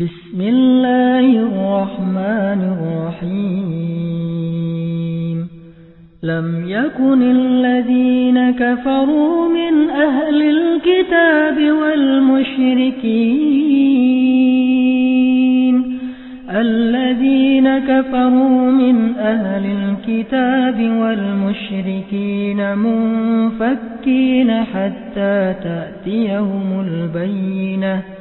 بسم الله الرحمن الرحيم. لم يكن الذين كفروا من أهل الكتاب والمشركين. الذين كفروا من أهل الكتاب والمشركين منفكين حتى تأتيهم البينة.